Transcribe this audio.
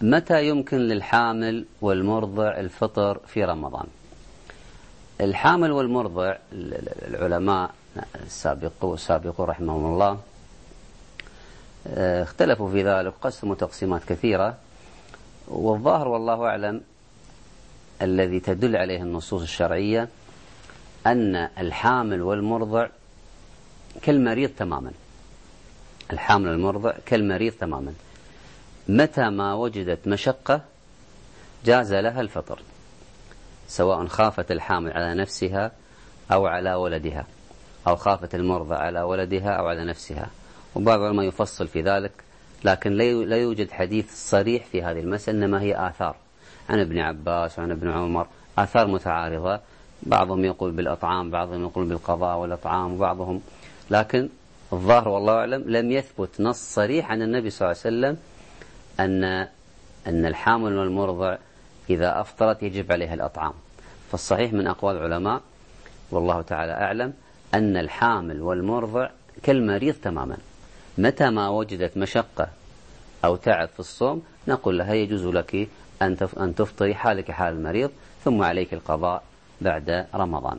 متى يمكن للحامل والمرضع الفطر في رمضان؟ الحامل والمرضع العلماء السابقون السابقون رحمهم الله آه، اختلفوا في ذلك قسموا تقسيمات كثيرة والظاهر والله أعلم الذي تدل عليه النصوص الشرعية أن الحامل والمرضع كالمريض تماما. الحامل والمرضع كالمريض تماما. متى ما وجدت مشقة جاز لها الفطر سواء خافت الحامل على نفسها أو على ولدها أو خافت المرضى على ولدها أو على نفسها. وبعض العلماء يفصل في ذلك لكن لا يوجد حديث صريح في هذه المسألة إنما هي آثار. عن ابن عباس وعن ابن عمر آثار متعارضة. بعضهم يقول بالأطعام بعضهم يقول بالقضاء والأطعام وبعضهم. لكن الظاهر والله أعلم لم يثبت نص صريح عن النبي صلى الله عليه وسلم أن أن الحامل والمرضع إذا أفطرت يجب عليها الأطعام. فالصحيح من أقوال العلماء والله تعالى أعلم أن الحامل والمرضع كالمريض تماما. متى ما وجدت مشقة أو تعب في الصوم نقول لها يجوز لك أن تفطري حالك حال المريض ثم عليك القضاء بعد رمضان.